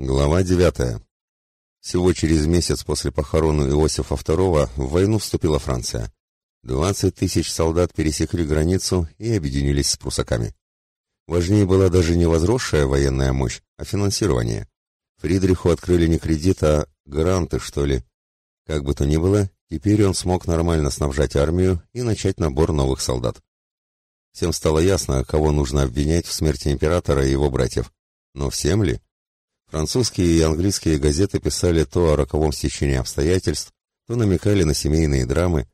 Глава 9. Всего через месяц после похорон Иосифа II в войну вступила Франция. 20 тысяч солдат пересекли границу и объединились с прусаками. Важнее была даже не возросшая военная мощь, а финансирование. Фридриху открыли не кредит, а гранты, что ли. Как бы то ни было, теперь он смог нормально снабжать армию и начать набор новых солдат. Всем стало ясно, кого нужно обвинять в смерти императора и его братьев. Но всем ли? Французские и английские газеты писали то о роковом стечении обстоятельств, то намекали на семейные драмы,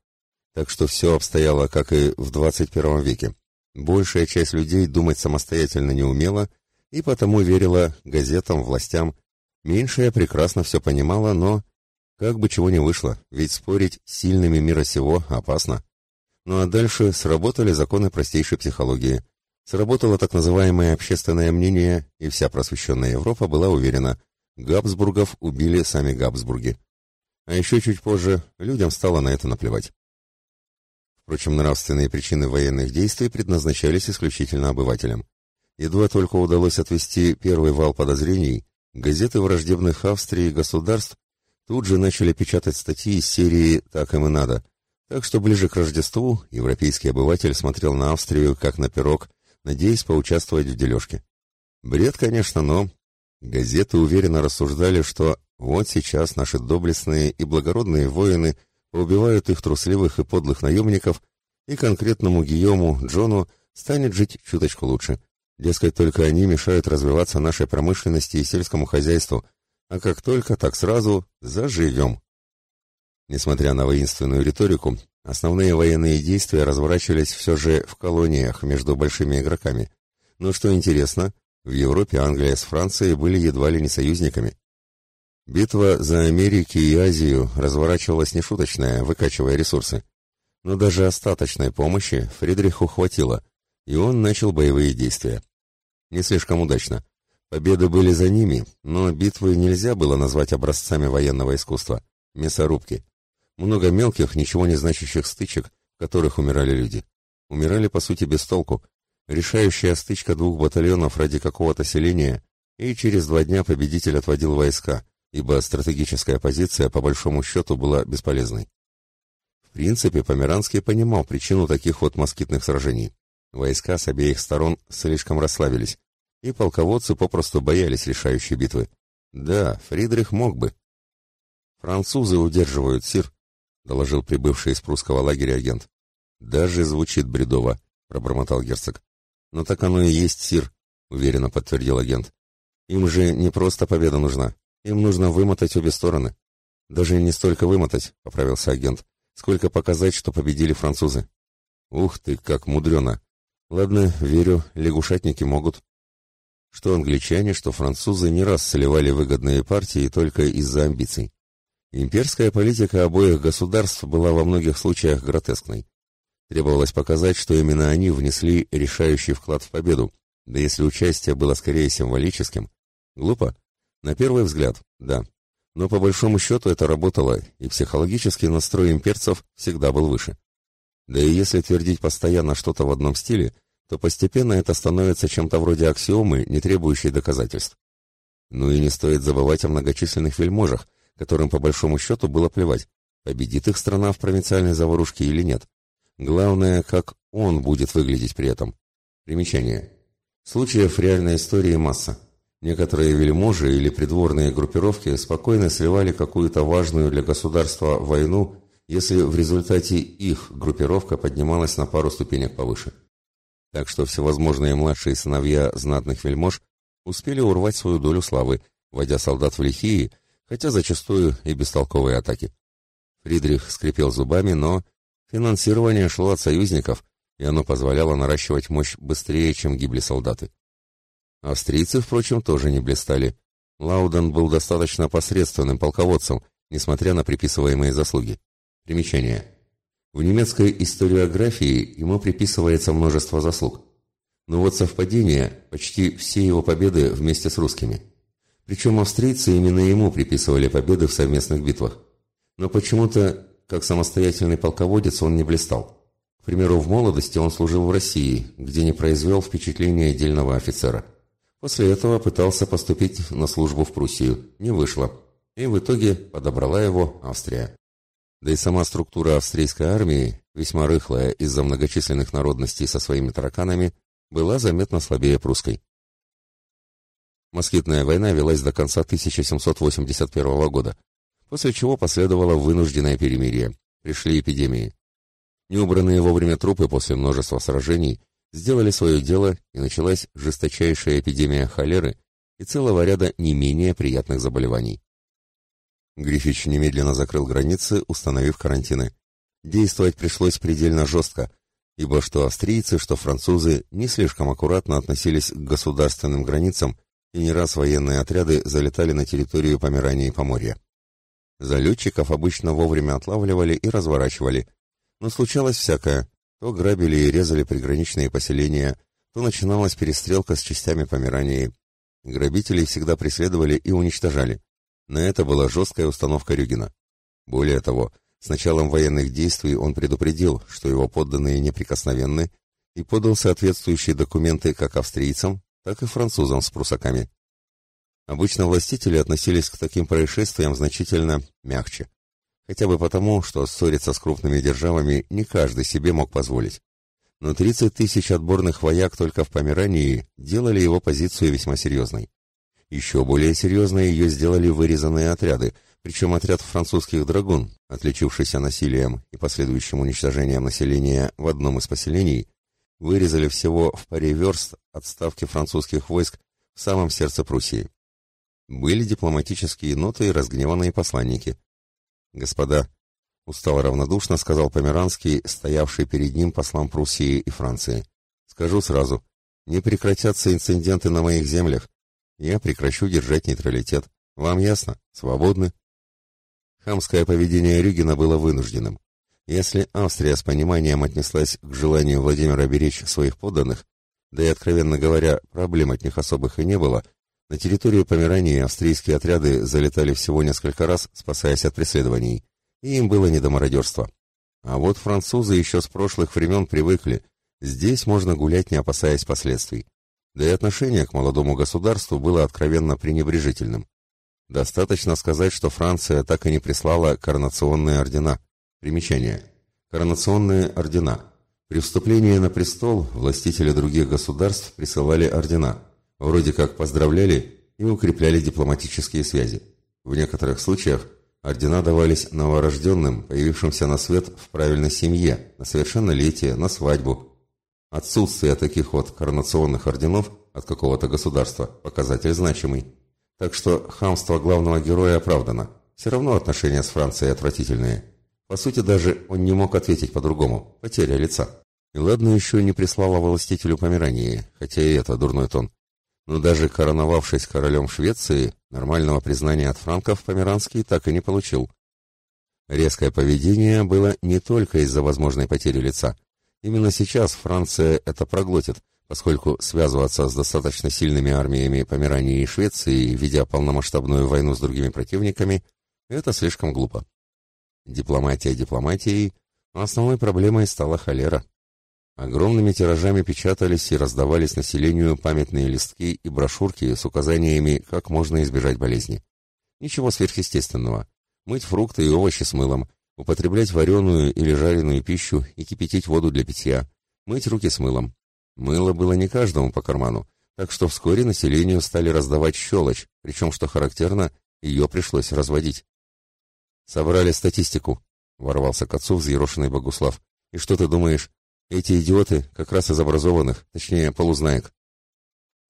так что все обстояло, как и в 21 веке. Большая часть людей думать самостоятельно не умела и потому верила газетам, властям. Меньшая прекрасно все понимала, но как бы чего не вышло, ведь спорить с сильными мира сего опасно. Ну а дальше сработали законы простейшей психологии – Сработало так называемое общественное мнение, и вся просвещенная Европа была уверена, Габсбургов убили сами Габсбурги. А еще чуть позже людям стало на это наплевать. Впрочем, нравственные причины военных действий предназначались исключительно обывателям. Едва только удалось отвести первый вал подозрений, газеты враждебных Австрии государств тут же начали печатать статьи из серии «Так им и надо», так что ближе к Рождеству европейский обыватель смотрел на Австрию как на пирог надеясь поучаствовать в дележке. Бред, конечно, но газеты уверенно рассуждали, что вот сейчас наши доблестные и благородные воины поубивают их трусливых и подлых наемников, и конкретному Гийому, Джону, станет жить чуточку лучше. Дескать, только они мешают развиваться нашей промышленности и сельскому хозяйству, а как только, так сразу заживем. Несмотря на воинственную риторику, Основные военные действия разворачивались все же в колониях между большими игроками. Но что интересно, в Европе Англия с Францией были едва ли не союзниками. Битва за Америки и Азию разворачивалась нешуточная, выкачивая ресурсы. Но даже остаточной помощи Фридриху хватило, и он начал боевые действия. Не слишком удачно. Победы были за ними, но битвы нельзя было назвать образцами военного искусства. Мясорубки. Много мелких, ничего не значащих стычек, в которых умирали люди. Умирали, по сути, без толку. Решающая стычка двух батальонов ради какого-то селения, и через два дня победитель отводил войска, ибо стратегическая позиция, по большому счету, была бесполезной. В принципе, Померанский понимал причину таких вот москитных сражений. Войска с обеих сторон слишком расслабились, и полководцы попросту боялись решающей битвы. Да, Фридрих мог бы. Французы удерживают Сир, — доложил прибывший из прусского лагеря агент. «Даже звучит бредово», — пробормотал герцог. «Но так оно и есть, Сир», — уверенно подтвердил агент. «Им же не просто победа нужна. Им нужно вымотать обе стороны». «Даже не столько вымотать», — поправился агент, — «сколько показать, что победили французы». «Ух ты, как мудрено! Ладно, верю, лягушатники могут». Что англичане, что французы не раз сливали выгодные партии только из-за амбиций. Имперская политика обоих государств была во многих случаях гротескной. Требовалось показать, что именно они внесли решающий вклад в победу, да если участие было скорее символическим. Глупо? На первый взгляд, да. Но по большому счету это работало, и психологический настрой имперцев всегда был выше. Да и если твердить постоянно что-то в одном стиле, то постепенно это становится чем-то вроде аксиомы, не требующей доказательств. Ну и не стоит забывать о многочисленных вельможах, которым по большому счету было плевать, победит их страна в провинциальной заварушке или нет. Главное, как он будет выглядеть при этом. Примечание. Случаев реальной истории масса. Некоторые вельможи или придворные группировки спокойно сливали какую-то важную для государства войну, если в результате их группировка поднималась на пару ступенек повыше. Так что всевозможные младшие сыновья знатных вельмож успели урвать свою долю славы, водя солдат в лихие хотя зачастую и бестолковые атаки. Фридрих скрипел зубами, но финансирование шло от союзников, и оно позволяло наращивать мощь быстрее, чем гибли солдаты. Австрийцы, впрочем, тоже не блистали. Лауден был достаточно посредственным полководцем, несмотря на приписываемые заслуги. Примечание. В немецкой историографии ему приписывается множество заслуг. Но вот совпадение – почти все его победы вместе с русскими – причем австрийцы именно ему приписывали победы в совместных битвах. Но почему-то, как самостоятельный полководец, он не блистал. К примеру, в молодости он служил в России, где не произвел впечатления отдельного офицера. После этого пытался поступить на службу в Пруссию, не вышло, и в итоге подобрала его Австрия. Да и сама структура австрийской армии, весьма рыхлая из-за многочисленных народностей со своими тараканами, была заметно слабее прусской. Москитная война велась до конца 1781 года, после чего последовало вынужденное перемирие. Пришли эпидемии. Неубранные вовремя трупы после множества сражений сделали свое дело, и началась жесточайшая эпидемия холеры и целого ряда не менее приятных заболеваний. Грифич немедленно закрыл границы, установив карантины. Действовать пришлось предельно жестко, ибо что австрийцы, что французы не слишком аккуратно относились к государственным границам, и не раз военные отряды залетали на территорию Померании и Поморья. Залетчиков обычно вовремя отлавливали и разворачивали, но случалось всякое. То грабили и резали приграничные поселения, то начиналась перестрелка с частями Померании. Грабителей всегда преследовали и уничтожали. На это была жесткая установка Рюгина. Более того, с началом военных действий он предупредил, что его подданные неприкосновенны, и подал соответствующие документы как австрийцам, так и французам с прусаками. Обычно властители относились к таким происшествиям значительно мягче. Хотя бы потому, что ссориться с крупными державами не каждый себе мог позволить. Но 30 тысяч отборных вояк только в Померании делали его позицию весьма серьезной. Еще более серьезной ее сделали вырезанные отряды, причем отряд французских драгун, отличившийся насилием и последующим уничтожением населения в одном из поселений, вырезали всего в паре верст от ставки французских войск в самом сердце Пруссии. Были дипломатические ноты и разгневанные посланники. «Господа», — устало равнодушно сказал Померанский, стоявший перед ним послам Пруссии и Франции, — «скажу сразу, не прекратятся инциденты на моих землях. Я прекращу держать нейтралитет. Вам ясно? Свободны?» Хамское поведение Рюгина было вынужденным. Если Австрия с пониманием отнеслась к желанию Владимира беречь своих подданных, да и, откровенно говоря, проблем от них особых и не было, на территорию Померании австрийские отряды залетали всего несколько раз, спасаясь от преследований, и им было не до мародерства. А вот французы еще с прошлых времен привыкли, здесь можно гулять, не опасаясь последствий. Да и отношение к молодому государству было откровенно пренебрежительным. Достаточно сказать, что Франция так и не прислала коронационные ордена. Примечание. Коронационные ордена. При вступлении на престол властители других государств присылали ордена – Вроде как поздравляли и укрепляли дипломатические связи. В некоторых случаях ордена давались новорожденным, появившимся на свет в правильной семье, на совершеннолетие, на свадьбу. Отсутствие таких вот коронационных орденов от какого-то государства – показатель значимый. Так что хамство главного героя оправдано. Все равно отношения с Францией отвратительные. По сути, даже он не мог ответить по-другому. Потеря лица. И ладно еще не прислала властителю Померании, хотя и это дурной тон но даже короновавшись королем Швеции, нормального признания от франков Померанский так и не получил. Резкое поведение было не только из-за возможной потери лица. Именно сейчас Франция это проглотит, поскольку связываться с достаточно сильными армиями Померании и Швеции, ведя полномасштабную войну с другими противниками, это слишком глупо. Дипломатия дипломатией, но основной проблемой стала холера. Огромными тиражами печатались и раздавались населению памятные листки и брошюрки с указаниями, как можно избежать болезни. Ничего сверхъестественного. Мыть фрукты и овощи с мылом, употреблять вареную или жареную пищу и кипятить воду для питья, мыть руки с мылом. Мыло было не каждому по карману, так что вскоре населению стали раздавать щелочь, причем, что характерно, ее пришлось разводить. «Собрали статистику», — ворвался к отцу взъерошенный Богуслав. «И что ты думаешь? Эти идиоты как раз из образованных, точнее, полузнаек.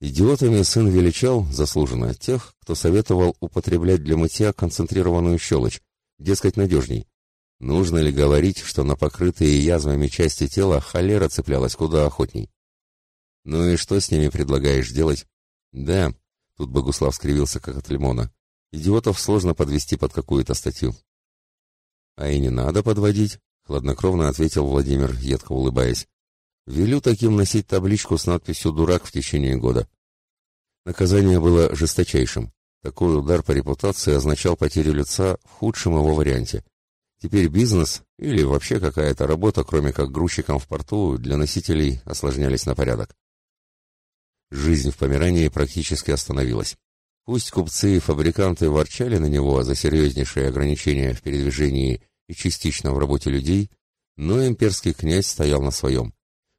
Идиотами сын величал, заслуженно, тех, кто советовал употреблять для мытья концентрированную щелочь, дескать, надежней. Нужно ли говорить, что на покрытые язвами части тела холера цеплялась куда охотней? Ну и что с ними предлагаешь делать? Да, тут Богуслав скривился, как от лимона. Идиотов сложно подвести под какую-то статью. А и не надо подводить, — хладнокровно ответил Владимир, едко улыбаясь. «Велю таким носить табличку с надписью «Дурак» в течение года». Наказание было жесточайшим. Такой удар по репутации означал потерю лица в худшем его варианте. Теперь бизнес или вообще какая-то работа, кроме как грузчиком в порту, для носителей осложнялись на порядок. Жизнь в Померании практически остановилась. Пусть купцы и фабриканты ворчали на него за серьезнейшие ограничения в передвижении и частично в работе людей, но имперский князь стоял на своем.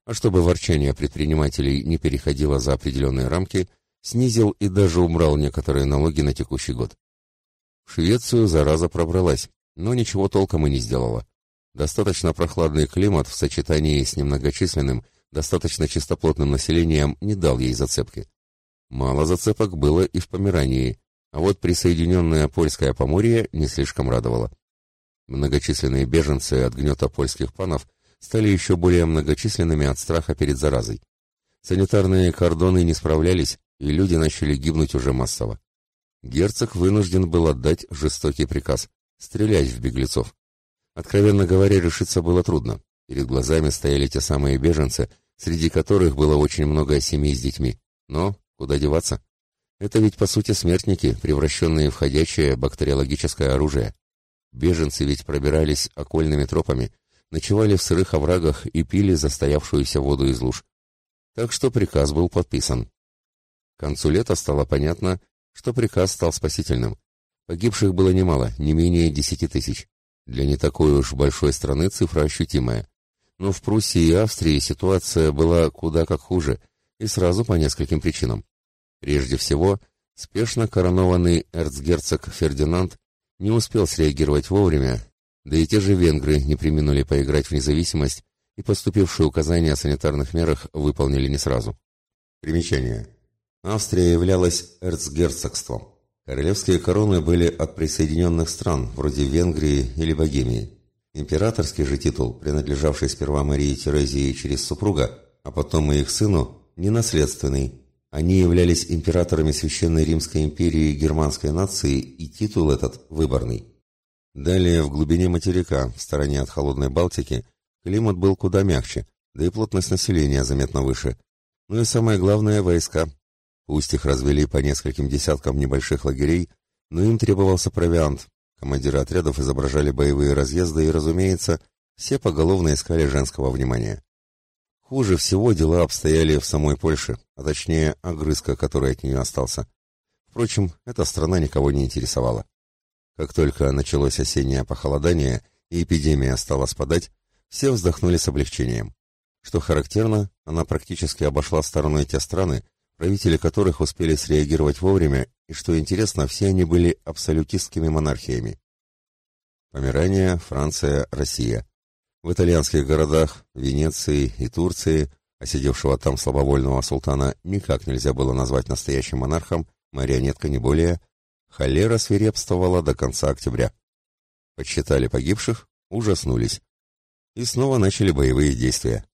А чтобы ворчание предпринимателей не переходило за определенные рамки, снизил и даже убрал некоторые налоги на текущий год. В Швецию зараза пробралась, но ничего толком и не сделала. Достаточно прохладный климат в сочетании с немногочисленным, достаточно чистоплотным населением не дал ей зацепки. Мало зацепок было и в Померании, а вот присоединенное польское Поморье не слишком радовало. Многочисленные беженцы от гнета польских панов стали еще более многочисленными от страха перед заразой. Санитарные кордоны не справлялись, и люди начали гибнуть уже массово. Герцог вынужден был отдать жестокий приказ – стрелять в беглецов. Откровенно говоря, решиться было трудно. Перед глазами стояли те самые беженцы, среди которых было очень много семей с детьми. Но куда деваться? Это ведь по сути смертники, превращенные в ходячее бактериологическое оружие. Беженцы ведь пробирались окольными тропами, ночевали в сырых оврагах и пили застоявшуюся воду из луж. Так что приказ был подписан. К концу лета стало понятно, что приказ стал спасительным. Погибших было немало, не менее десяти тысяч. Для не такой уж большой страны цифра ощутимая. Но в Пруссии и Австрии ситуация была куда как хуже, и сразу по нескольким причинам. Прежде всего, спешно коронованный эрцгерцог Фердинанд не успел среагировать вовремя, да и те же венгры не применули поиграть в независимость и поступившие указания о санитарных мерах выполнили не сразу. Примечание. Австрия являлась эрцгерцогством. Королевские короны были от присоединенных стран, вроде Венгрии или Богемии. Императорский же титул, принадлежавший сперва Марии Терезии через супруга, а потом и их сыну, ненаследственный, они являлись императорами Священной Римской империи германской нации, и титул этот выборный. Далее, в глубине материка, в стороне от холодной Балтики, климат был куда мягче, да и плотность населения заметно выше. Ну и самое главное – войска. Пусть их развели по нескольким десяткам небольших лагерей, но им требовался провиант. Командиры отрядов изображали боевые разъезды и, разумеется, все поголовно искали женского внимания. Хуже всего дела обстояли в самой Польше, а точнее огрызка, который от нее остался. Впрочем, эта страна никого не интересовала. Как только началось осеннее похолодание и эпидемия стала спадать, все вздохнули с облегчением. Что характерно, она практически обошла стороной те страны, правители которых успели среагировать вовремя, и, что интересно, все они были абсолютистскими монархиями. Померания, Франция, Россия. В итальянских городах Венеции и Турции, осидевшего там слабовольного султана, никак нельзя было назвать настоящим монархом, марионетка не более, холера свирепствовала до конца октября. Подсчитали погибших, ужаснулись. И снова начали боевые действия.